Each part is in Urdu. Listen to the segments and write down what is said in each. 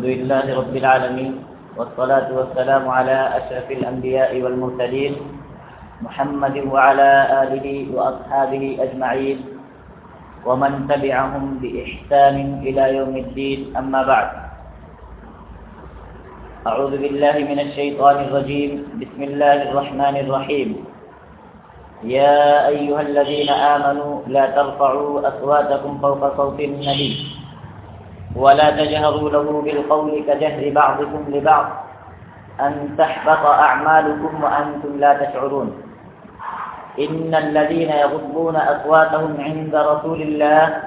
الحمد لله رب العالمين، والصلاة والسلام على أشرف الأنبياء والمرسلين، محمد وعلى آله وأصحابه أجمعين، ومن تبعهم بإحسان إلى يوم الدين، أما بعد. أعوذ بالله من الشيطان الرجيم، بسم الله الرحمن الرحيم. يا أيها الذين آمنوا، لا ترفعوا أصواتكم فوق صوت النبي. ولا تجهروا له بالقول كجهر بعضكم لبعض أن تحبط أعمالكم وأنتم لا تشعرون. إن الذين يغضون أصواتهم عند رسول الله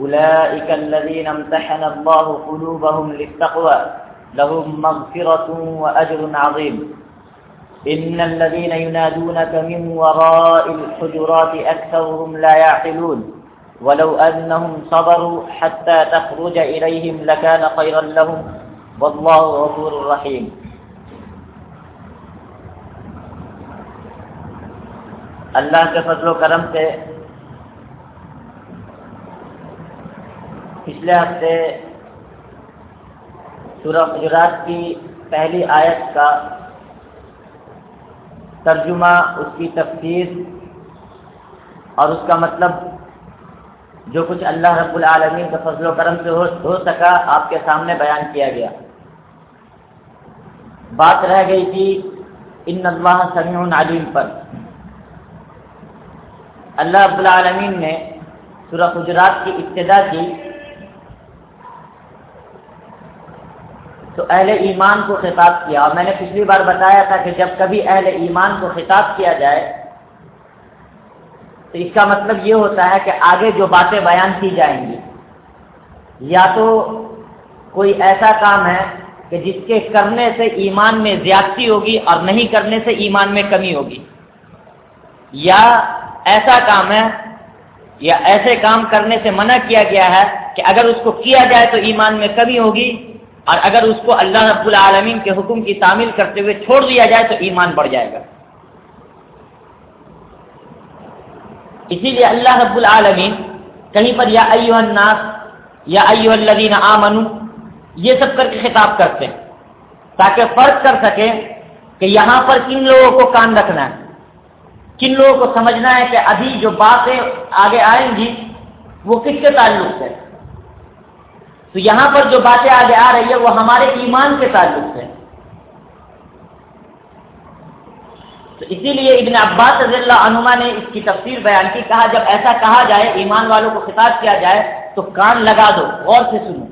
أولئك الذين امتحن الله قلوبهم للتقوى. لهم مغفرة وأجر عظيم. إن الذين ينادونك من وراء الحجرات أكثرهم لا يعقلون. ولو أنهم صبروا حتى تخرج إليهم لكان خيرا لهم. والله غفور رحيم. اللہ کے فضل و کرم سے پچھلے ہفتے سورہ حجرات کی پہلی آیت کا ترجمہ، اس کی تفسیر اور اس کا مطلب جو کچھ اللہ رب العالمین کے فضل و کرم سے ہو سکا، آپ کے سامنے بیان کیا گیا۔ بات رہ گئی تھی، ان اللہ سمیع علیم پر۔ اللہ رب العالمین نے سورہ حجرات کی ابتدا کی۔ تو اہل ایمان کو خطاب کیا۔ اور میں نے پچھلی بار بتایا تھا کہ جب کبھی اہل ایمان کو خطاب کیا جائے تو اس کا مطلب یہ ہوتا ہے کہ آگے جو باتیں بیان کی جائیں گی، یا تو کوئی ایسا کام ہے کہ جس کے کرنے سے ایمان میں زیادتی ہوگی اور نہیں کرنے سے ایمان میں کمی ہوگی۔ یا ایسا کام ہے، یا ایسے کام کرنے سے منع کیا گیا ہے کہ اگر اس کو کیا جائے تو ایمان میں کمی ہوگی، اور اگر اس کو اللہ رب العالمین کے حکم کی تعمیل کرتے ہوئے چھوڑ دیا جائے تو ایمان بڑھ جائے گا۔ اسی لیے اللہ رب العالمین کہیں پر یا ایو الناس، یا ایو الذین آمنو یہ سب کر کے خطاب کرتے ہیں تاکہ فرق کر سکے کہ یہاں پر کن لوگوں کو کان رکھنا ہے، کن لوگوں کو سمجھنا ہے کہ ابھی جو باتیں آگے آئیں گی، وہ کس کے تعلق سے؟ تو یہاں پر جو باتیں آگے آ رہی ہے وہ ہمارے ایمان کے تعلق سے تو اسی لیے ابن عباس رضی اللہ عنما نے اس کی تفسیر بیان کی، کہا جب ایسا کہا جائے، ایمان والوں کو خطاب کیا جائے، تو کان لگا دو، غور سے سنو۔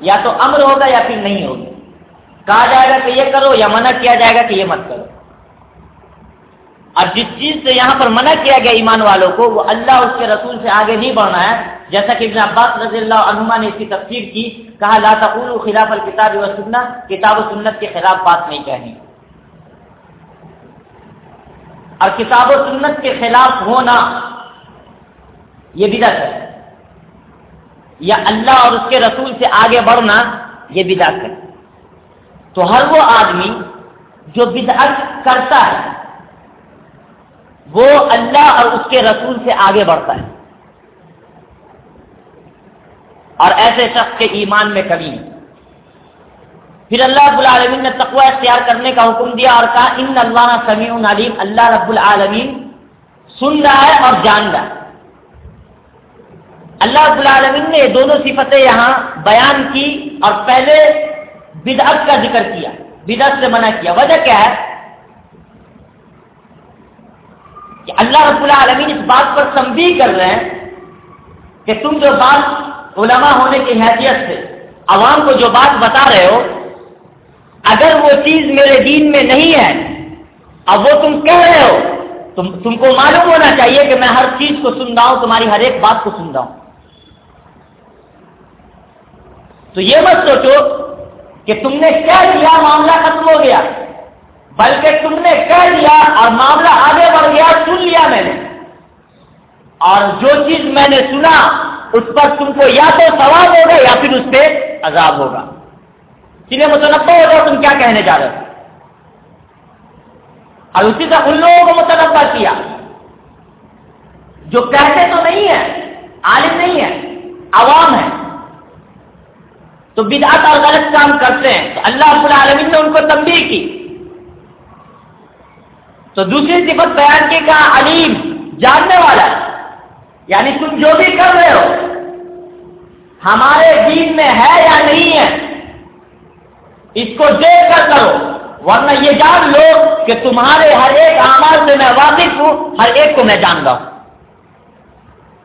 یا تو امر ہوگا یا پھر نہیں ہوگا۔ کہا جائے گا کہ یہ کرو یا منع کیا جائے گا کہ یہ مت کرو۔ اور جس چیز سے یہاں پر منع کیا گیا ایمان والوں کو، وہ اللہ اس کے رسول سے آگے نہیں بڑھنا ہے۔ جیسا کہ ابن عباس رضی اللہ عنما نے اس کی تفسیر کی، کہا، لا تقولوا خلاف الکتاب و سنت کتاب و سنت کے خلاف بات نہیں کہنی۔ اور کتاب و سنت کے خلاف ہونا یہ بدعت ہے۔ یا اللہ اور اس کے رسول سے آگے بڑھنا یہ بدعت ہے۔ تو ہر وہ آدمی جو بدعت کرتا ہے، وہ اللہ اور اس کے رسول سے آگے بڑھتا ہے۔ اور ایسے شخص کے ایمان میں کمی نہیں پھر اللہ رب العالمین نے تقوی اختیار کرنے کا حکم دیا اور کہا، ان اللہ سمیع علیم. اللہ رب العالمین سن رہا ہے اور جان رہا ہے۔ اللہ رب العالمین نے یہ دونوں صفتیں یہاں بیان کی اور پہلے بدعت کا ذکر کیا، بدعت سے منع کیا۔ وجہ کیا ہے؟ کہ اللہ رب العالمین اس بات پر تنبیہ کر رہے ہیں کہ تم جو بات علماء ہونے کی حیثیت سے، عوام کو جو بات بتا رہے ہو اگر وہ چیز میرے دین میں نہیں ہے، اب وہ تم کہہ رہے ہو، تم تم کو معلوم ہونا چاہیے کہ میں ہر چیز کو سن رہا ہوں، تمہاری ہر ایک بات کو سن رہا ہوں۔ تو یہ مت سوچو کہ تم نے کہہ دیا معاملہ ختم ہو گیا، بلکہ تم نے کہہ دیا اور معاملہ آگے بڑھ گیا، سن لیا میں نے۔ اور جو چیز میں نے سنا، اس پر تم کو یا تو ثواب ہوگا یا پھر اس پہ عذاب ہوگا۔ جنہیں متنوع ہو جاؤ، تم کیا کہنے جا رہے ہو؟ اور اسی طرح ان لوگوں کو متنوع کیا۔ جو کہتے تو نہیں ہے عالم نہیں ہے عوام ہے تو بدعت اور غلط کام کرتے ہیں۔ تو اللہ رب العالمین نے ان کو تنبیہ کی۔ تو دوسری صفت بیان کی، کہا، علیم، جاننے والا۔ یعنی تم جو بھی کر رہے ہو، ہمارے دین میں ہے یا نہیں ہے؟ اس کو دیکھ کر کرو، ورنہ یہ جان لو کہ تمہارے ہر ایک آماد سے میں واقف ہوں، ہر ایک کو میں جانتا ہوں۔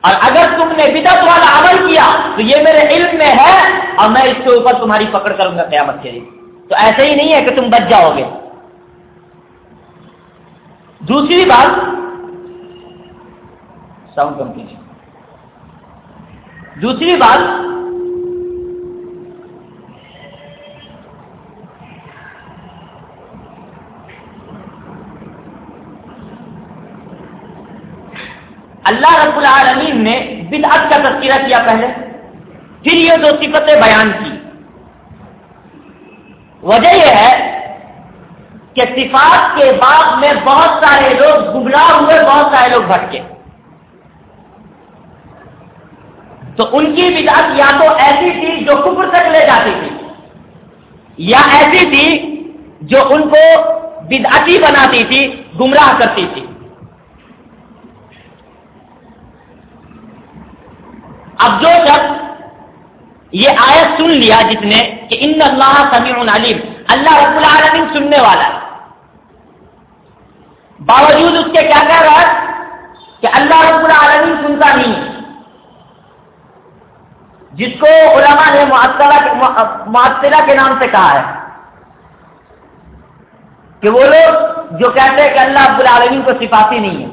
اور اگر تم نے بدت والا عمل کیا، تو یہ میرے علم میں ہے اور میں اس کے اوپر تمہاری پکڑ کروں گا قیامت کے لیے۔ تو ایسے ہی نہیں ہے کہ تم بچ جاؤ گے۔ دوسری بات ساؤنڈ کم کیجیے۔ دوسری بات اللہ رب العالمین نے بدعت کا تذکرہ کیا پہلے، پھر یہ دو صفتیں بیان کی۔ وجہ یہ ہے کہ صفات کے بعد میں بہت سارے لوگ گمراہ ہوئے، بہت سارے لوگ بھٹکے۔ تو ان کی بدعت یا تو ایسی تھی جو کفر تک لے جاتی تھی، یا ایسی تھی جو ان کو بدعتی بناتی تھی، گمراہ کرتی تھی اب جو شخص یہ آیت سن لیا جس نے کہ ان اللہ سمیع علیم، اللہ رب العالمین سننے والا ہے۔ باوجود اس کے کیا کہہ رہا ہے کہ اللہ رب العالمین سنتا نہیں جس کو علماء نے معطلہ کے نام سے کہا ہے۔ کہ وہ لوگ جو کہتے ہیں کہ اللہ رب العالمین کو صفاتی نہیں ہے۔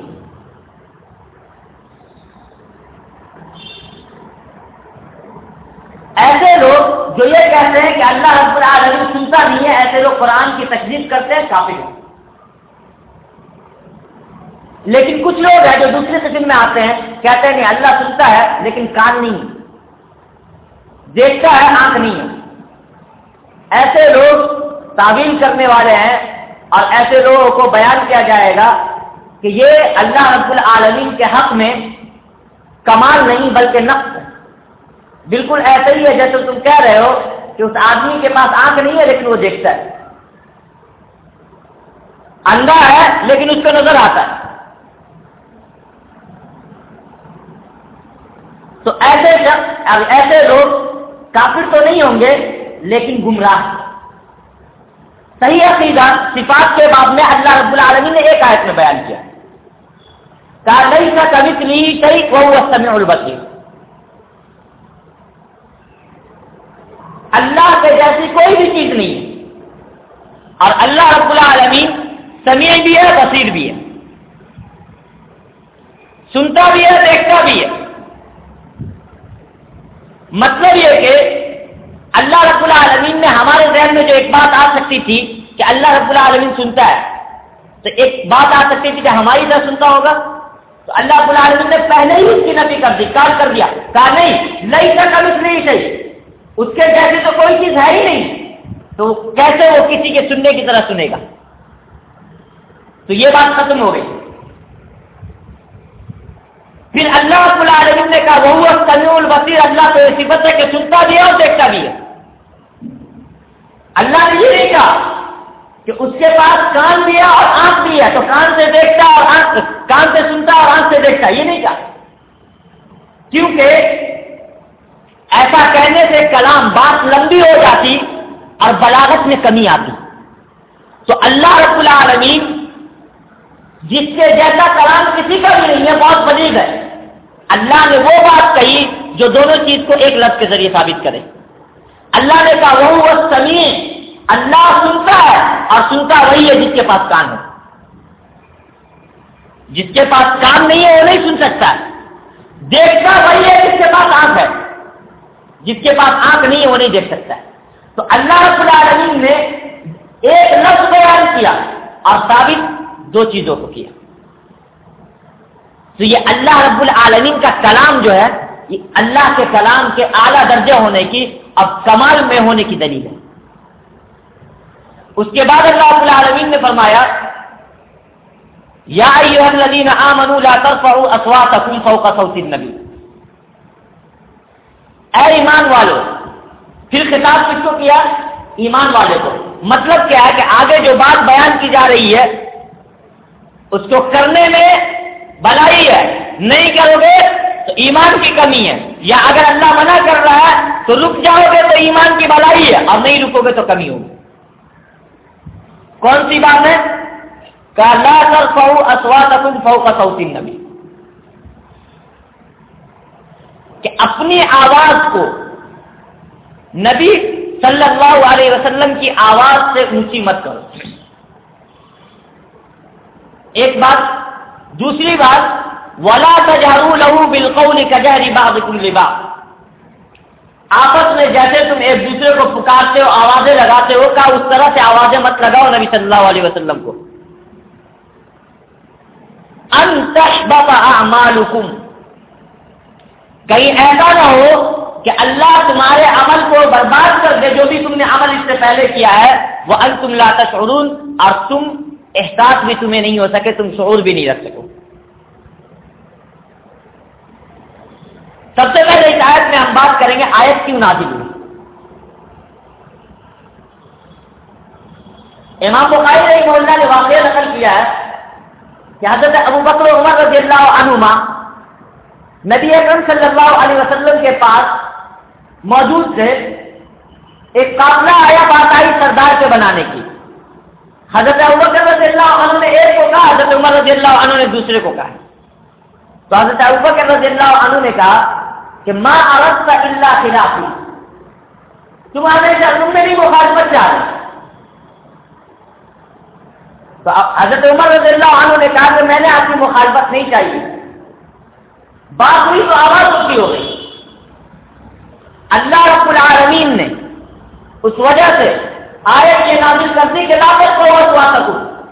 ایسے لوگ جو یہ کہتے ہیں کہ اللہ رب العالمین سنتا نہیں ہے، ایسے لوگ قرآن کی تجدید کرتے ہیں کافی لیکن کچھ لوگ ہیں جو دوسرے قسم میں آتے ہیں، کہتے ہیں، نہیں، اللہ سنتا ہے، لیکن کان نہیں دیکھتا ہے، آنکھ نہیں ہے۔ ایسے لوگ تعویل کرنے والے ہیں اور ایسے لوگوں کو بیان کیا جائے گا کہ یہ اللہ رب العالمین کے حق میں کمال نہیں، بلکہ نقص ہے۔ بالکل ایسا ہی ہے جیسے تم کہہ رہے ہو کہ اس آدمی کے پاس آنکھ نہیں ہے لیکن وہ دیکھتا ہے۔ اندھا ہے لیکن اس کو نظر آتا ہے۔ تو ایسے شخص ایسے لوگ کافر تو نہیں ہوں گے، لیکن گمراہ۔ صحیح عقیدہ صفات کے بعد میں اللہ رب العالمین نے ایک آیت میں بیان کیا۔ کہا نہیں کا کبھی نہیں صحیح وہ سمے البتی اللہ کے جیسی کوئی بھی چیز نہیں۔ ہے اور اللہ رب العالمین سمیع بھی ہے، بصیر بھی ہے۔ سنتا بھی ہے، دیکھتا بھی ہے۔ مطلب یہ کہ اللہ رب العالمین میں ہمارے ذہن میں جو ایک بات آ سکتی تھی کہ اللہ رب العالمین سنتا ہے، تو ایک بات آ سکتی تھی کہ ہماری طرح سنتا ہوگا۔ تو اللہ رب العالمین نے پہلے ہی اس کی نفی کر دی کال کر دیا۔ کہا نہیں نہیں سر کبھی نہیں صحیح۔ اس کے جیسے تو کوئی چیز ہے ہی نہیں۔ تو کیسے وہ کسی کے سننے کی طرح سنے گا؟ تو یہ بات ختم ہو گئی۔ پھر اللہ رب العالمین نے کہا وہ سمیع البصیر اللہ تو ایسی بات ہے کہ سنتا بھی ہے اور دیکھتا بھی ہے۔ اللہ نے یہ نہیں کہا کہ اس کے پاس کان بھی ہے اور آنکھ بھی ہے، تو کان سے دیکھتا اور آنکھ، کان سے سنتا اور آنکھ سے دیکھتا، یہ نہیں کہا۔ کیونکہ ایسا کہنے سے کلام بات لمبی ہو جاتی اور بلاغت میں کمی آتی۔ تو اللہ رب العالمین، جس سے جیسا کلام کسی کا بھی نہیں ہے، بہت بلیغ ہے۔ اللہ نے وہ بات کہی جو دونوں چیز کو ایک لفظ کے ذریعے ثابت کرے۔ اللہ نے کہا وہ سمیع اللہ سنتا ہے اور سنتا وہی ہے جس کے پاس کان ہے۔ جس کے پاس کان نہیں ہے، وہ نہیں سن سکتا۔ دیکھتا وہی ہے جس کے پاس آنکھ ہے۔ جس کے پاس آنکھ نہیں وہ نہیں دیکھ سکتا ہے۔ تو اللہ رب العالمین نے ایک لفظ بیان کیا اور ثابت دو چیزوں کو کیا۔ تو یہ اللہ رب العالمین کا کلام جو ہے، یہ اللہ کے کلام کے اعلیٰ درجہ ہونے کی اب کمال میں ہونے کی دلیل ہے۔ اس کے بعد اللہ رب العالمین نے فرمایا، یا ایوہ الذین آمنوا لا ترفعوا اصواتکم فوق صوت النبی۔ اے ایمان والو، پھر خطاب کس کو کیا؟ ایمان والے کو۔ مطلب کیا ہے کہ آگے جو بات بیان کی جا رہی ہے، اس کو کرنے میں بلائی ہے۔ نہیں کرو گے تو ایمان کی کمی ہے۔ یا اگر اللہ منع کر رہا ہے تو رک جاؤ گے تو ایمان کی بلائی ہے۔ اور نہیں رکو گے تو کمی ہوگی۔ کون سی بات ہے؟ کہ لا سر فو اسوات فو کا سوتی نبی کہ اپنی آواز کو۔ نبی صلی اللہ علیہ وسلم کی آواز سے اونچی مت کرو۔ ایک بات، دوسری بات، ولا تجارو لہو بالقول کجہری بعضکم لبعض۔ آپس میں جیسے تم ایک دوسرے کو پکارتے ہو، آوازیں لگاتے ہو، کہا اس طرح سے آوازیں مت لگاؤ نبی صلی اللہ علیہ وسلم کو۔ ان تشبط اعمالکم کہیں ایسا نہ ہو کہ اللہ تمہارے عمل کو برباد کر دے، جو بھی تم نے عمل اس سے پہلے کیا ہے وہ ان تم لا تشعرون، اور تم احساس بھی تمہیں نہیں ہو سکے، تم شعور بھی نہیں رکھ سکو۔ سب سے پہلے اس آیت میں ہم بات کریں گے آیت کیوں نازل ہوئی؟ امام بخاری رہی محلہ نے واقعہ نقل کیا ہے کہ حضرت ابو بکر عمر رضی اللہ عنہما نبی اکرم صلی اللہ علیہ وسلم کے پاس موجود تھے ایک قافلہ آیا بات آئی سردار کے بنانے کی۔ حضرت عمر رضی اللہ عنہ نے ایک کو کہا، حضرت عمر رضی اللہ عنہ نے دوسرے کو کہا۔ تو حضرت ابوبکر رضی اللہ عنہ نے کہا کہ ماں عرض کا اللہ خلافی۔ تمہارے تم میری مخالفت چاہ رہے تو حضرت عمر رضی اللہ عنہ نے کہا کہ میں نے آپ کی مخالفت نہیں چاہیے۔ بات ہوئی تو آواز اٹھی ہو گئی۔ اللہ رب العالمین نے اس وجہ سے آیت کے نازل کرنے کے لاپت کو اور دعا سکوں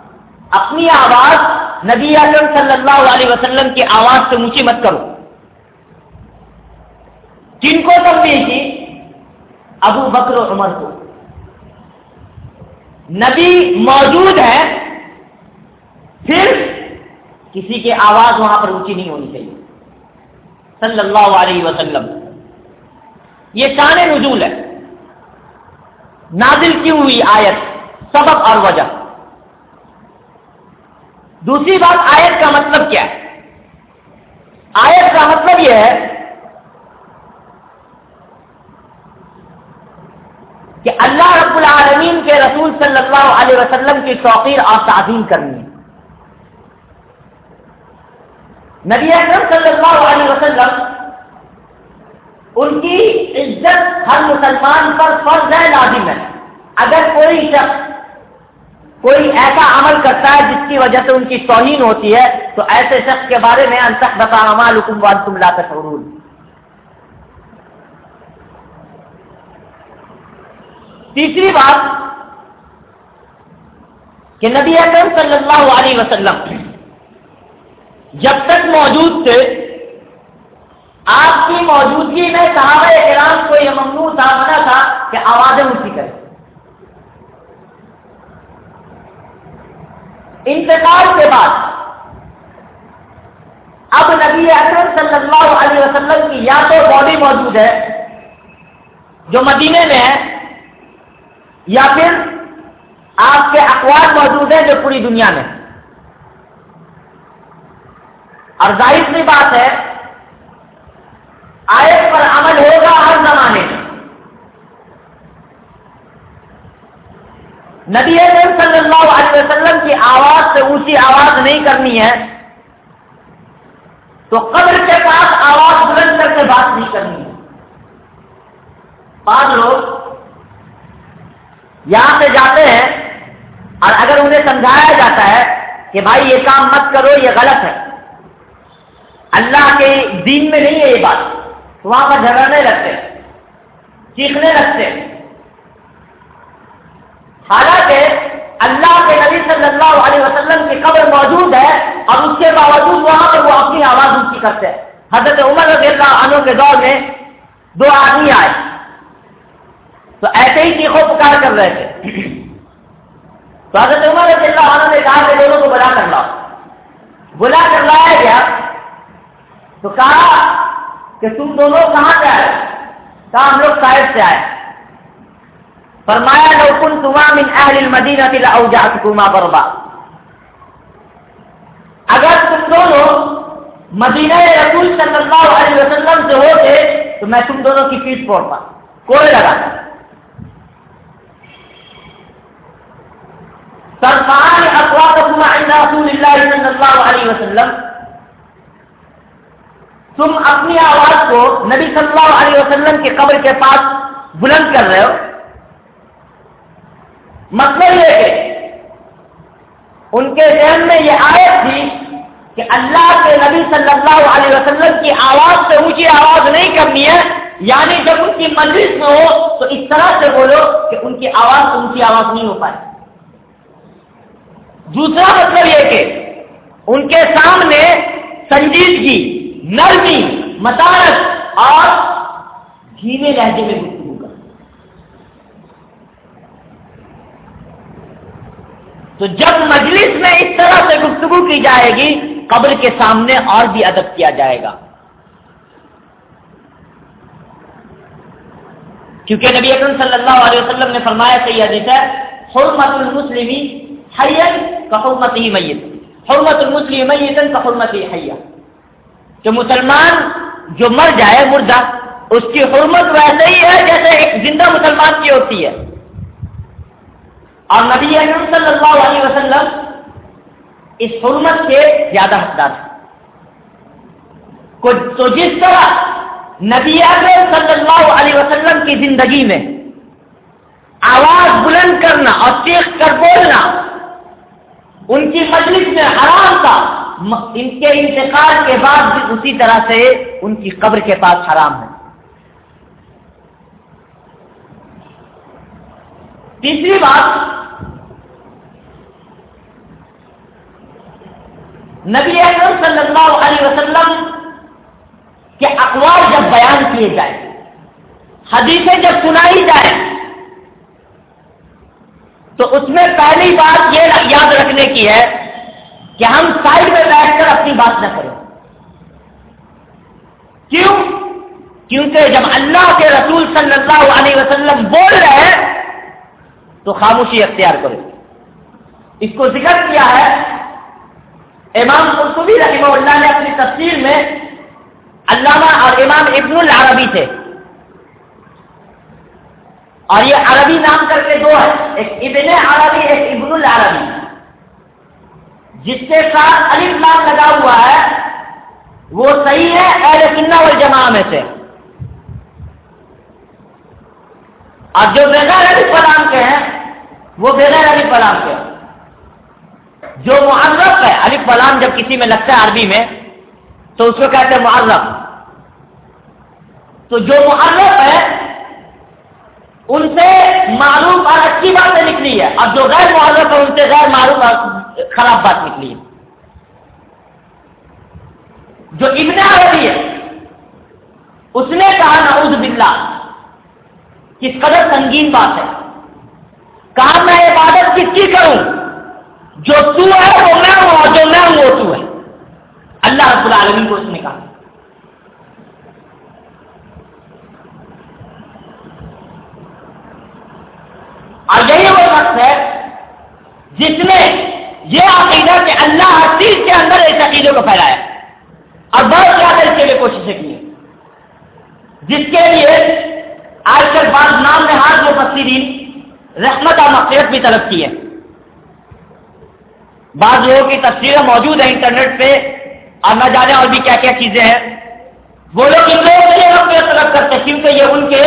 اپنی آواز نبی اعظم صلی اللہ علیہ وسلم کی آواز سے اونچی مت کرو۔ جن کو تبدیل کی ابو بکر و عمر کو۔ نبی موجود ہے پھر کسی کی آواز وہاں پر اونچی نہیں ہونی چاہیے۔ صلی اللہ علیہ وسلم۔ یہ شان نزول ہے۔ نازل کیوں ہوئی آیت، سبب اور وجہ۔ دوسری بات آیت کا مطلب کیا ہے؟ آیت کا مطلب یہ ہے کہ اللہ رب العالمین کے رسول صلی اللہ علیہ وسلم کی توقیر اور تعظیم کرنی ہے۔ نبی اکرم صلی اللہ علیہ وسلم، ان کی عزت ہر مسلمان پر فرض ہے، لازم ہے۔ اگر کوئی شخص کوئی ایسا عمل کرتا ہے جس کی وجہ سے ان کی توہین ہوتی ہے، تو ایسے شخص کے بارے میں انتخ بتا حکم وان تم لا کر تیسری بات کہ نبی اکرم صلی اللہ علیہ وسلم جب تک موجود تھے، آپ کی موجودگی میں صحابہ کرام کو یہ ممنوع تھا منع تھا کہ آوازیں اونچی کریں۔ انتقال کے بعد، اب نبی اکرم صلی اللہ علیہ وسلم کی یا تو باڈی موجود ہے، جو مدینے میں ہے، یا پھر آپ کے اخبار موجود ہیں جو پوری دنیا میں۔ اور ظاہر سی بات ہے، آیت پر عمل ہوگا ہر زمانے میں۔ نبی صلی اللہ علیہ وسلم کی آواز سے اونچی آواز نہیں کرنی ہے، تو قبر کے پاس آواز بلند کر کے بات نہیں کرنی ہے۔ بعض لوگ یہاں سے جاتے ہیں اور اگر انہیں سمجھایا جاتا ہے کہ بھائی یہ کام مت کرو، یہ غلط ہے۔ اللہ کے دین میں نہیں ہے یہ بات۔ وہاں پر جھگڑنے لگتے چیخنے لگتے حالانکہ اللہ کے نبی صلی اللہ علیہ وسلم کی قبر موجود ہے اور اس کے باوجود وہاں پر وہ اپنی آواز اونچی کرتے ہیں۔ حضرت عمر رضی اللہ عنہ کے دور میں دو آدمی آئے۔ تو ایسے ہی چیخو پکار کر رہے تھے۔ تو حضرت عمر رضی اللہ عنہ نے کہا کہ دونوں کو بلا کر لاؤ۔ بلا کر لایا گیا۔ تو کہا کہ تم دونوں کہاں سے آئے؟ کہا ہم لوگ شاید سے آئے۔ فرمایا، لو کن تمام ان اہل المدینہ تلا اوجات کما بربا اگر تم دونوں مدینہ رسول صلی اللہ علیہ وسلم سے ہوتے، تو میں تم دونوں کی فیس پھوڑتا۔ کوڑے لگاتا سرفان اقوام رسول اللہ صلی اللہ علیہ وسلم۔ تم اپنی آواز کو نبی صلی اللہ علیہ وسلم کے قبر کے پاس بلند کر رہے ہو؟ مطلب یہ کہ ان کے ذہن میں یہ آیت تھی کہ اللہ کے نبی صلی اللہ علیہ وسلم کی آواز سے اونچی آواز نہیں کرنی ہے یعنی جب ان کی مجلس میں ہو تو اس طرح سے بولو کہ ان کی آواز سے اونچی آواز نہیں ہو پائے دوسرا مطلب یہ کہ ان کے سامنے سنجیدگی نرمی متانت اور دھیمے لہجے میں گفتگو کر تو جب مجلس میں اس طرح سے گفتگو کی جائے گی، قبر کے سامنے اور بھی ادب کیا جائے گا۔ کیونکہ نبی اکرم صلی اللہ علیہ وسلم نے فرمایا صحیح حدیث ہے، حرمت المسلمی حیت کا حرمت ہی میت۔ حرمت المسلم میتن کا حرمت ہی حیا۔ کہ مسلمان جو مر جائے مردہ، اس کی حرمت ویسے ہی ہے جیسے ایک زندہ مسلمان کی ہوتی ہے۔ اور نبی اکرم صلی اللہ علیہ وسلم اس حرمت کے زیادہ حقدار ہے تو جس طرح نبی اکرم صلی اللہ علیہ وسلم کی زندگی میں آواز بلند کرنا اور چیخ کر بولنا، ان کی مجلس میں حرام تھا۔ ان کے انتقال کے بعد بھی اسی طرح سے ان کی قبر کے پاس حرام ہے۔ تیسری بات، نبی اکرم صلی اللہ علیہ وسلم کے اقوال جب بیان کیے جائیں، حدیثیں جب سنائی جائیں، تو اس میں پہلی بات یہ یاد رکھنے کی ہے کہ ہم سائڈ میں بیٹھ کر اپنی بات نہ کریں۔ کیوں؟ کیونکہ جب اللہ کے رسول صلی اللہ علیہ وسلم بول رہے ہیں، تو خاموشی اختیار کرو اس کو ذکر کیا ہے، امام قرطبی رحمہ اللہ نے اپنی تفصیل میں علامہ اور امام ابن العربی تھے۔ اور یہ عربی نام کر کے دو ہے ایک ابن عربی، ایک ابن العربی۔ جس کے ساتھ علی نام لگا ہوا ہے، وہ صحیح ہے، اہل سنہ والجماع میں سے۔ اور جو بغیر علی فلام کے ہیں، وہ بغیر علی فلام کے۔ جو معرف ہے علی فلام جب کسی میں لگتا ہے عربی میں، تو اس کو کہتے ہیں معرف تو جو معرف ہے، ان سے معلوم اور اچھی باتیں نکلی ہے۔ اور جو غیر معذرت ہے، ان سے غیر معلوم اور خراب بات نکلی ہے۔ جو ابن عربی ہے، اس نے کہا، نعوذ باللہ، کس قدر سنگین بات ہے۔ کہا، میں عبادت کس کی کروں؟ جو تو ہے، وہ میں ہوں، اور جو میں ہوں، وہ تو ہے۔ اللہ رب العالمین کو اس نے کہا۔ اور یہی وہ شخص ہے، جس نے یہ عقیدہ کہ اللہ ہر چیز کے اندر اس عقیدے کو پھیلایا اور بہت زیادہ اس کے لیے کوششیں کی جس کے لیے آج کل بعض نام نے ہاتھ مفسرین رحمت اور مقصد بھی طلب کی ہے بعض لوگوں کی تصویریں موجود ہیں انٹرنیٹ پہ اور نہ جانے اور بھی کیا کیا چیزیں ہیں۔ وہ لوگ ان لوگوں کے لیے طلب کرتے کیونکہ یہ ان کے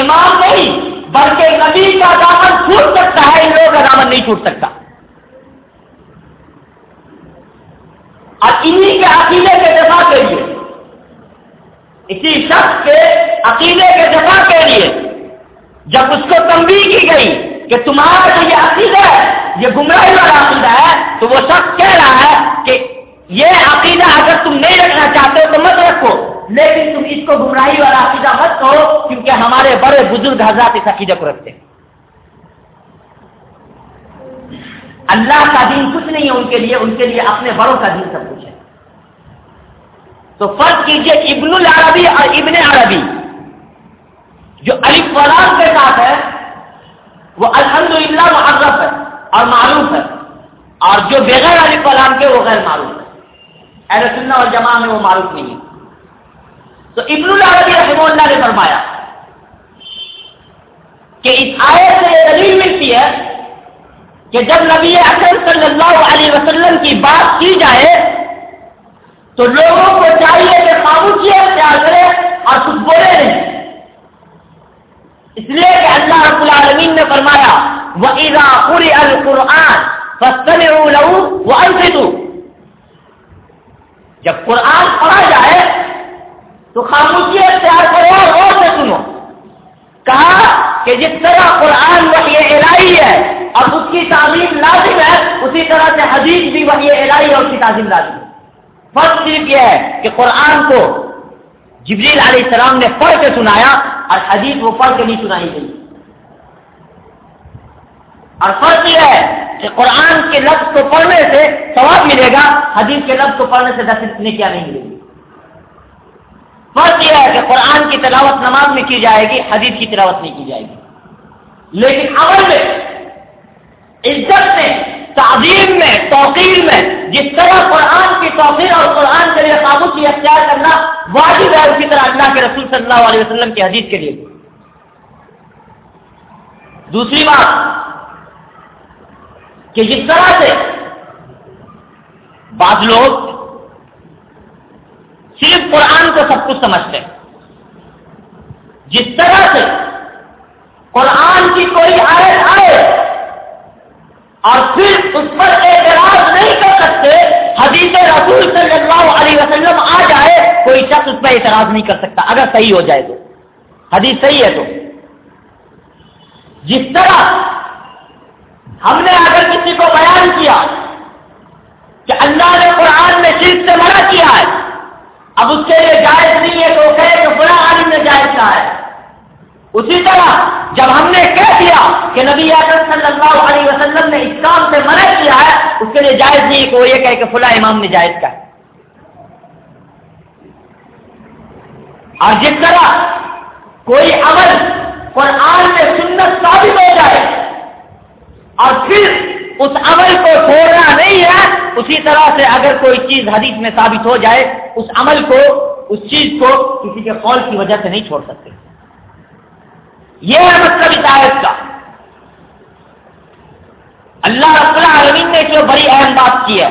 امام نہیں، بلکہ نبی کا دامن چھوٹ سکتا ہے، ان لوگوں کا دامن نہیں چھوٹ سکتا۔ اور انہیں کے عقیدے کے دفاع کے لیے۔ اسی شخص کے عقیدے کے دفاع کے لیے۔ جب اس کو تنبیہ کی گئی کہ تمہارا جو یہ عقیدہ ہے، یہ گمراہی والا عقیدہ ہے، تو وہ شخص کہہ رہا ہے کہ یہ عقیدہ اگر تم نہیں رکھنا چاہتے ہو تو مت رکھو۔ لیکن تم اس کو گمراہی والا عقیدہ مت کہو کیونکہ ہمارے بڑے بزرگ حضرات اس عقیدہ کو رکھتے ہیں۔ اللہ کا دین کچھ نہیں ہے ان کے لیے، ان کے لیے اپنے بڑوں کا دین سب کچھ ہے۔ تو فرض کیجیے ابن العربی اور ابن عربی، جو علی فلام کے ساتھ ہے، وہ الحمدللہ للہ معرف ہے اور معروف ہے، اور جو بغیر علی فلام کے وہ غیر معروف ہے۔ اہل سننا اور جماع میں وہ معروف نہیں ہے۔ تو ابن العربی رحمہ اللہ نے فرمایا کہ اس آئے سے یہ دلیل ملتی ہے کہ جب نبی اکرم صلی اللہ علیہ وسلم کی بات کی جائے، تو لوگوں کو چاہیے کہ خاموشی اختیار کرے اور کچھ بولے نہیں۔ اس لیے کہ اللہ رب العالمین نے فرمایا وہ عیدا پوری القرآن فسن وہ انفدو جب قرآن پڑھا جائے، تو خاموشی اختیار کرو اور غور سے سنو۔ کہا کہ جس طرح قرآن وحی الہی ہے اور اس کی تعلیم لازم ہے، اسی طرح سے حدیث بھی وحی الہی ہے اس کی تعلیم لازم ہے۔ فرق صرف یہ ہے کہ قرآن کو جبریل علیہ السلام نے پڑھ کے سنایا اور حدیث وہ پڑھ کے نہیں سنائی گئی۔ اور فرق یہ ہے کہ قرآن کے لفظ کو پڑھنے سے ثواب ملے گا، حدیث کے لفظ کو پڑھنے سے دس نے کیا نہیں ملے گی۔ فرق یہ ہے کہ قرآن کی تلاوت نماز میں کی جائے گی، حدیث کی تلاوت نہیں کی جائے گی۔ لیکن عمل میں عزت میں، تعظیم میں، توقیر میں، جس طرح قرآن کی توقیر اور قرآن کے لیے خاموشی اختیار کرنا واجب ہے اسی طرح اللہ کے رسول صلی اللہ علیہ وسلم کی حدیث کے لیے۔ دوسری بات، کہ جس طرح سے بعض لوگ صرف قرآن کو سب کچھ سمجھتے ہیں۔ جس طرح سے قرآن کی کوئی آیت آئے اور پھر اس پر اعتراض نہیں کر سکتے، حدیث رسول صلی اللہ علیہ وسلم آ جائے، کوئی شخص اس پر اعتراض نہیں کر سکتا، اگر صحیح ہو جائے تو۔ حدیث صحیح ہے تو۔ جس طرح ہم نے اگر کسی کو بیان کیا کہ اللہ نے قرآن میں شرک سے منع کیا ہے، اب اس کے لیے جائز نہیں ہے تو کہے کہ بڑا عالم نے جائز کہا ہے۔ اسی طرح جب ہم نے کہہ دیا کہ نبی اعظم صلی اللہ علیہ وسلم نے اس کام سے منع کیا ہے، اس کے لیے جائز نہیں کہ وہ یہ کہے کہ فلاں امام نے جائز کا ہے اور جس طرح کوئی عمل قرآن میں سنت ثابت ہو جائے اور پھر اس عمل کو چھوڑنا نہیں ہے، اسی طرح سے اگر کوئی چیز حدیث میں ثابت ہو جائے، اس عمل کو، اس چیز کو کسی کے قول کی وجہ سے نہیں چھوڑ سکتے۔ یہ ہے مطلب اس آیت کا اللہ رب العالمین نے جو بڑی اہم بات کی ہے،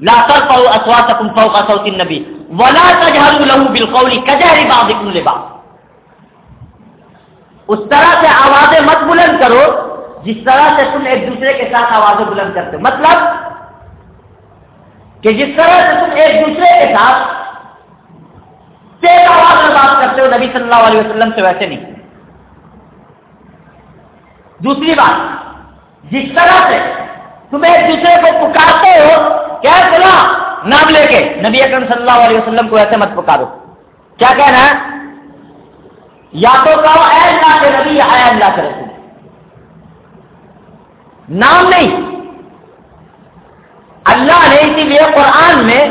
لا ترفعوا اصواتكم فوق صوت النبي ولا تجهروا له بالقول كجهر بعضكم لبعض۔ اس طرح سے آوازیں مت بلند کرو، جس طرح سے تم ایک دوسرے کے ساتھ آوازیں بلند کرتے ہو۔ مطلب کہ جس طرح سے تم ایک دوسرے کے ساتھ تیز آواز میں بات کرتے ہو، نبی صلی اللہ علیہ وسلم سے ویسے نہیں۔ دوسری بات، جس طرح سے تم ایک دوسرے کو پکارتے ہو، کیا بلا نام لے کے نبی اکرم صلی اللہ علیہ وسلم کو ایسے مت پکارو۔ کیا کہنا ہے؟ یا تو کہو، اے اللہ کے نبی، یا اے اللہ کے رسول۔ نام نہیں۔ اللہ نے اسی لیے قرآن میں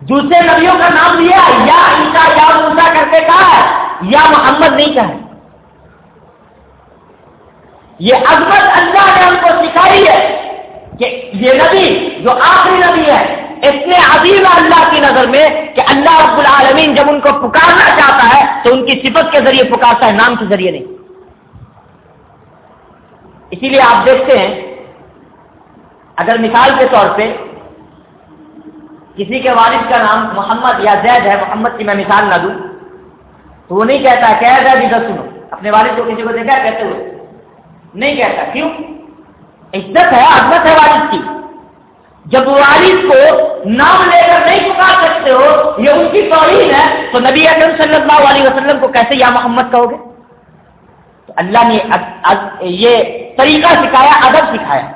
دوسرے نبیوں کا نام لیا، یا عیسا یا موسا کر کے کہا ہے، یا محمد نہیں کہا یہ عظمت اللہ نے ہم کو سکھائی ہے کہ یہ نبی جو آخری نبی ہے، اتنے عظیم اللہ کی نظر میں کہ اللہ رب العالمین جب ان کو پکارنا چاہتا ہے تو ان کی صفت کے ذریعے پکارتا ہے، نام کے ذریعے نہیں۔ اسی لیے آپ دیکھتے ہیں، اگر مثال کے طور پہ کسی کے والد کا نام محمد یا زید ہے، محمد کی میں مثال نہ دوں، تو وہ نہیں کہتا کہ زید ادھر سنو۔ اپنے والد کو کسی کو دیکھا کہتے ہوئے۔ نہیں کہتا، کیوں؟ عزت ہے عزت ہے والد کی۔ جب والد کو نام لے کر نہیں پکار سکتے ہو، یہ ان کی توہین ہے، تو نبی اکرم صلی اللہ علیہ وسلم کو کیسے یا محمد کہو گے؟ تو اللہ نے یہ طریقہ سکھایا، ادب سکھایا۔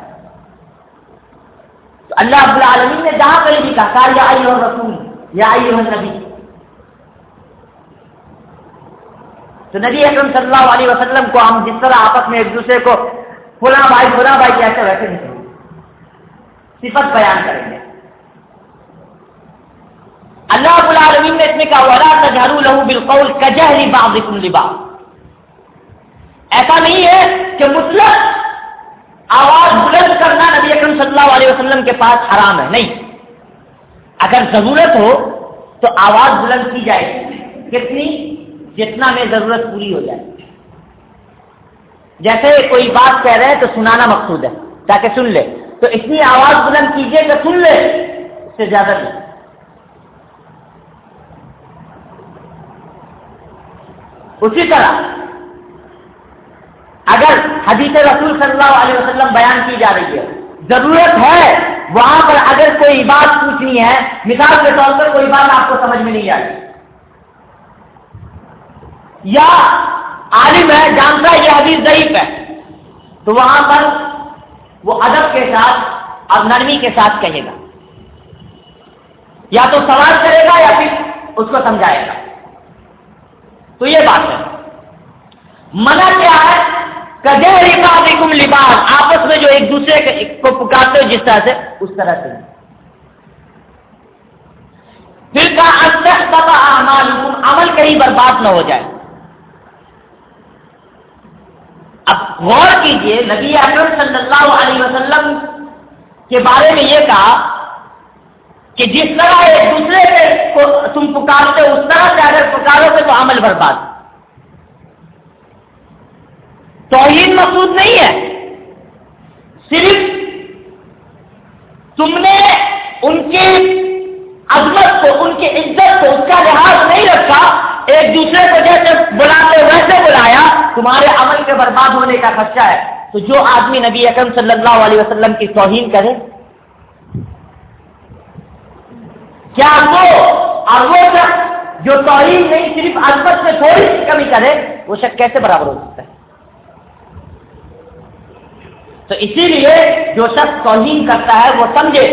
تو اللہ عبد العالمین نے جہاں کہیں بھی کہا، یا آئی رسول یا آئی اور نبی تو نبی اکرم صلی اللہ علیہ وسلم کو ہم جس طرح آپس میں ایک دوسرے کو فلاں بھائی فلاں بھائی کہتے ویسے نہیں صفت بیان کریں گے۔ اللہ رب العالمین نے اس میں کہا، ولا تجہروا له بالقول كجهر بعضكم لبعض۔ ایسا نہیں ہے کہ مطلق آواز بلند کرنا نبی اکرم اکرم صلی اللہ علیہ وسلم کے پاس حرام ہے، نہیں۔ اگر ضرورت ہو تو آواز بلند کی جائے۔ کتنی؟ جتنا میں ضرورت پوری ہو جائے۔ جیسے کوئی بات کہہ رہے ہیں تو سنانا مقصود ہے، تاکہ سن لے۔ تو اتنی آواز بلند کیجیے کہ سن لے، اس سے زیادہ نہیں۔ اسی طرح اگر حدیث رسول صلی اللہ علیہ وسلم بیان کی جا رہی ہے، ضرورت ہے وہاں پر اگر کوئی بات پوچھنی ہے، مثال کے طور پر کوئی بات آپ کو سمجھ میں نہیں آئی۔ یا عالم ہے، جانتا ہے، یہ حدیث ضعیف ہے۔ تو وہاں پر وہ ادب کے ساتھ اور نرمی کے ساتھ کہے گا۔ یا تو سوال کرے گا یا پھر اس کو سمجھائے گا۔ تو یہ بات ہے۔ منع کیا ہے؟ کم لباس۔ آپس میں جو ایک دوسرے کو پکارتے ہو، جس طرح سے؟ اس طرح سے۔ پھر کا عمل کہیں برباد نہ ہو جائے۔ اب غور کیجیے، نبی اکرم صلی اللہ علیہ وسلم کے بارے میں یہ کہا کہ جس طرح ایک دوسرے کو تم پکارتے، اس طرح سے اگر پکارو گے تو عمل برباد۔ توہین مقصود نہیں ہے۔ صرف تم نے ان کی عظمت کو، ان کی عزت کو، اس کا لحاظ نہیں رکھا ایک دوسرے کو جیسے بلاتے ویسے بلایا، تمہارے عمل کے برباد ہونے کا خدشہ ہے۔ تو جو آدمی نبی اکرم صلی اللہ علیہ وسلم کی توہین کرے، کیا وہ اور وہ شخص جو توہین نہیں صرف عظمت میں تھوڑی سی کمی کرے، وہ شخص کیسے برابر ہو سکتا ہے؟ تو اسی لیے جو شخص توہین کرتا ہے، وہ سمجھے،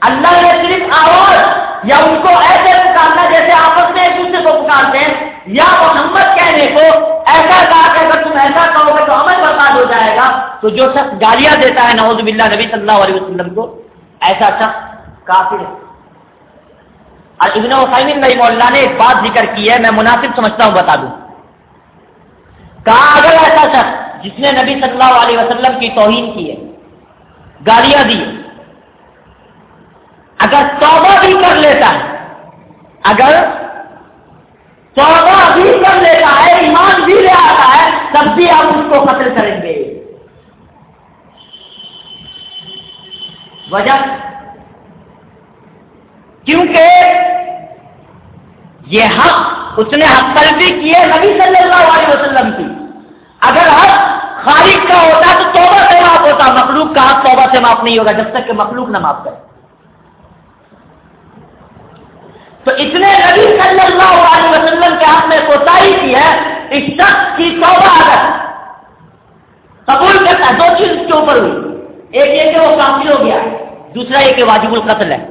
اللہ نے صرف آواز یا ان کو ایسے پکارنا جیسے آپس میں ایک دوسرے کو پکارتے ہیں، یا محمد کہنے کو ایسا کہا کہ اگر تم ایسا کہو گے تو عمل برباد ہو جائے گا۔ تو جو شخص گالیاں دیتا ہے نوز باللہ نبی صلی اللہ علیہ وسلم کو، ایسا شخص کافر ہے۔ اور ابن وسائمین رحم اللہ نے ایک بات ذکر کی ہے، میں مناسب سمجھتا ہوں، بتا دوں۔ کہا، اگر ایسا شخص جس نے نبی صلی اللہ علیہ وسلم کی توہین کی ہے، گالیاں دی اگر توبہ بھی کر لیتا ہے، اگر توبہ بھی کر لیتا ہے، ایمان بھی لے آتا ہے، تب بھی آپ اس کو قتل کریں گے۔ وجہ؟ کیونکہ یہ حق اس نے حق بھی کیے نبی صلی اللہ علیہ وسلم کی۔ اگر حق خارج کا ہوتا تو توبہ سے معاف ہوتا، مخلوق کا حق توبہ سے معاف نہیں ہوگا، جب تک کہ مخلوق نہ معاف کرے۔ تو اتنے نبی صلی اللہ علیہ وسلم کے ہاتھ میں کوتاہی کی ہے، اس شخص کی توبہ اگر قبول کرتا ہے، دو چیز کے اوپر ہوئی۔ ایک یہ کہ وہ کافی ہو گیا، دوسرا یہ کہ واجب القتل ہے۔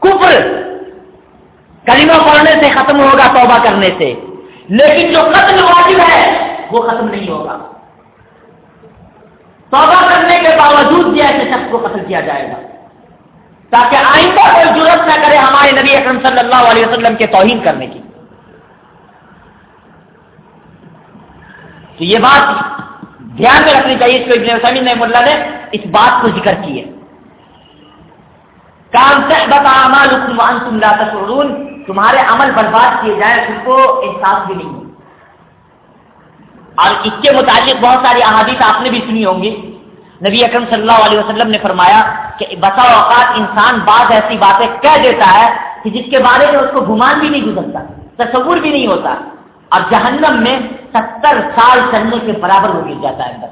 کفر کلمہ پڑھنے سے ختم ہوگا توبہ کرنے سے، لیکن جو قتل واجب ہے، وہ ختم نہیں ہوگا۔ توبہ کرنے کے باوجود بھی ایسے شخص کو قتل کیا جائے گا۔ تاکہ آئندہ کوئی ضرورت نہ کرے ہمارے نبی اکرم صلی اللہ علیہ وسلم کے توہین کرنے کی۔ تو یہ بات دھیان میں رکھنی چاہیے اس کو ابن وسلم نے ملا نے اس بات کو ذکر کی ہے۔ کام سے بتا تم لا تشعرون، تمہارے عمل برباد کیے جائیں، تم کو احساس بھی نہیں۔ اور اس کے متعلق بہت ساری احادیث آپ نے بھی سنی ہوں گی۔ نبی اکرم صلی اللہ علیہ وسلم نے فرمایا کہ بسا اوقات انسان بعض ایسی باتیں کہہ دیتا ہے کہ جس کے بارے میں اس کو گمان بھی نہیں گزرتا، تصور بھی نہیں ہوتا۔ اور جہنم میں ستر سال چلنے کے برابر وہ گر جاتا ہے اندر۔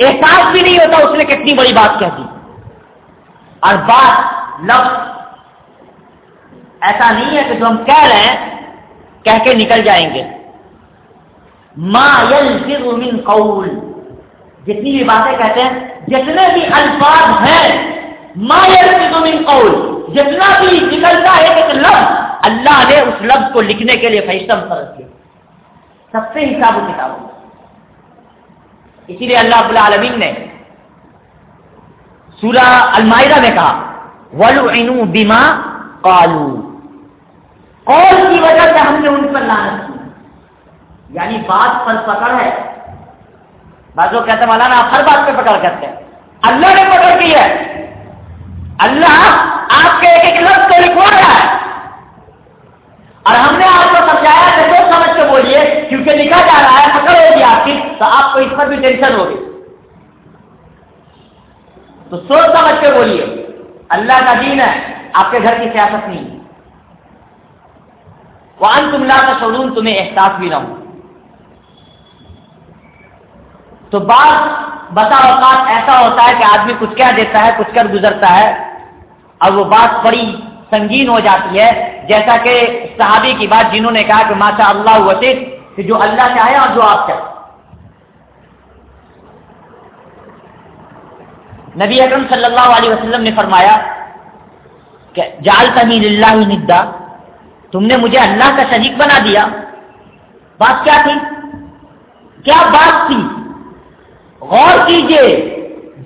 احساس بھی نہیں ہوتا اس نے کتنی بڑی بات کہہ دی۔ اور بات، لفظ، ایسا نہیں ہے کہ جو ہم کہہ رہے ہیں، کہہ کے نکل جائیں گے۔ ما يلفظ من قول۔ جتنی بھی باتیں کہتے ہیں، جتنے بھی الفاظ ہیں مایل من قول، جتنا بھی نکلتا ہے ایک لفظ، اللہ نے اس لفظ کو لکھنے کے لیے فیصلہ فرض کیا۔ سب سے حساب و کتاب۔ اسی لیے اللہ اب العالمین نے سورہ المائرہ میں کہا ولو بیما کالو قول کی وجہ سے ہم نے ان پر لانت کی۔ یعنی بات پر پکڑ ہے۔ بعض لوگ کہتے ہیں، مولانا، آپ ہر بات پہ پکڑ کرتے ہیں۔ اللہ نے پکڑ کی ہے۔ اللہ آپ کے ایک ایک لفظ کو لکھوا رہا ہے۔ اور ہم نے آپ کو سمجھایا کہ سوچ سمجھ کے بولیے، کیونکہ لکھا جا رہا ہے، پکڑ ہوگی آپ کی، تو آپ کو اس پر بھی ٹینشن ہوگی۔ تو سوچ سمجھ کے بولیے، اللہ کا دین ہے، آپ کے گھر کی سیاست نہیں۔ وہ ان تم لا کا سلون تمہیں احساس بھی نہ ہو۔ تو بعض بسا اوقات ایسا ہوتا ہے کہ آدمی کچھ کہہ دیتا ہے، کچھ کر گزرتا ہے، اور وہ بات بڑی سنگین ہو جاتی ہے۔ جیسا کہ صحابی کی بات جنہوں نے کہا کہ ماشاء اللہ وسیع کہ جو اللہ چاہے اور جو آپ چاہیں۔ نبی اکرم صلی اللہ علیہ وسلم نے فرمایا کہ جال تمین اللہ ندا، تم نے مجھے اللہ کا شریک بنا دیا۔ بات کیا تھی؟ کیا بات تھی؟ غور کیجیے،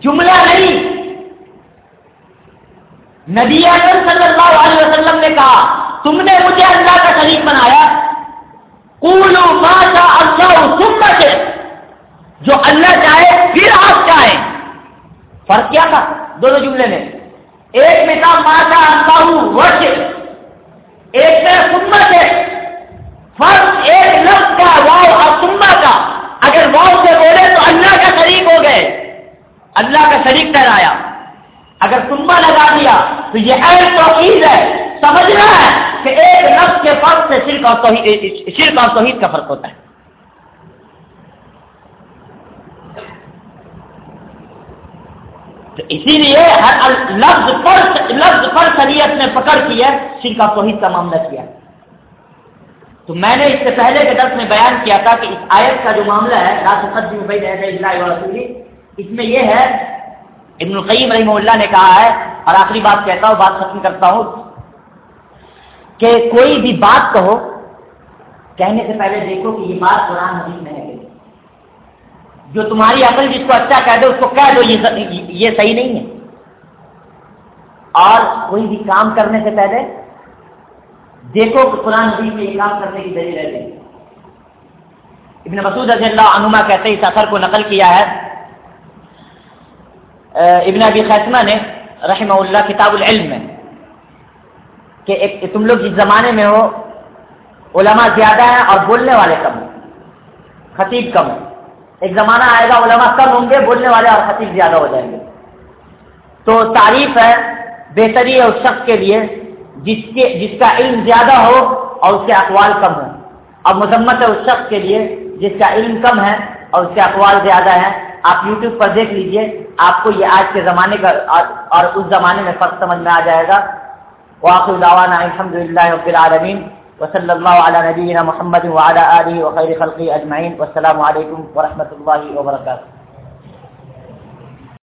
جملہ نہیں۔ نبی اعظم صلی اللہ علیہ وسلم نے کہا، تم نے مجھے اللہ کا شریک بنایا۔ کولو ماشا اللہ سے جو اللہ چاہے، پھر آپ چاہیں۔ فرق کیا تھا دونوں جملے میں؟ ایک میں تھا ماشا اللہ وش ایک میں سمت ہے فرق ایک لفظ کا واؤ اور سما کا۔ اگر واؤ سے بولے تو اللہ کا شریک ہو گئے اللہ کا شریک ٹھہرایا۔ اگر سما لگا دیا تو یہ ایک توحید ہے۔ سمجھنا ہے کہ ایک لفظ کے فرق سے شرک اور توحید شرک اور توحید کا فرق ہوتا ہے۔ تو اسی لیے ہر لفظ پر لفظ پر شریعت نے پکڑ کی ہے، شرک اور توحید کا معاملہ کیا۔ ہے تو میں نے اس سے پہلے کے درس میں بیان کیا تھا کہ اس آیت کا جو معاملہ ہے اس میں یہ ہے، ابن القیم رحمہ اللہ نے کہا ہے، اور آخری بات کہتا ہوں، بات ختم کرتا ہوں، کہ کوئی بھی بات کہو، کہنے سے پہلے دیکھو کہ یہ بات قرآن حدیث میں ہے جو تمہاری عقل جس کو اچھا کہہ دو اس کو کہہ دو، یہ صحیح نہیں ہے۔ اور کوئی بھی کام کرنے سے پہلے دیکھو کہ قرآن حدیث میں یہ کام کرنے کی دلیل ہے ابن مسعود رضی اللہ عنما کہتے اس اثر کو نقل کیا ہے ابن ابی خیسمہ نے رحمہ اللہ کتاب العلم میں، کہ ایک، تم لوگ جس زمانے میں ہو، علماء زیادہ ہیں اور بولنے والے کم ہیں، خطیب کم ہے ایک زمانہ آئے گا، علماء کم ہوں گے، بولنے والے اور خطیب زیادہ ہو جائیں گے۔ تو تعریف ہے، بہتری ہے اس شخص کے لیے، جس کے، جس کا علم زیادہ ہو اور اس کے اقوال کم ہو اور مذمت ہے اس شخص کے لیے، جس کا علم کم ہے اور اس کے اقوال زیادہ ہیں۔ آپ یوٹیوب پر دیکھ لیجیے، آپ کو یہ آج کے زمانے کا اور اس زمانے میں فرق سمجھ میں آ جائے گا۔ واقع دعوانا الحمد للہ رب العالمین، وصلی اللہ علیہ نبینا محمد وعلی آلہ وخیر خلقی اجمعین۔ والسلام علیکم ورحمۃ اللہ وبرکاتہ۔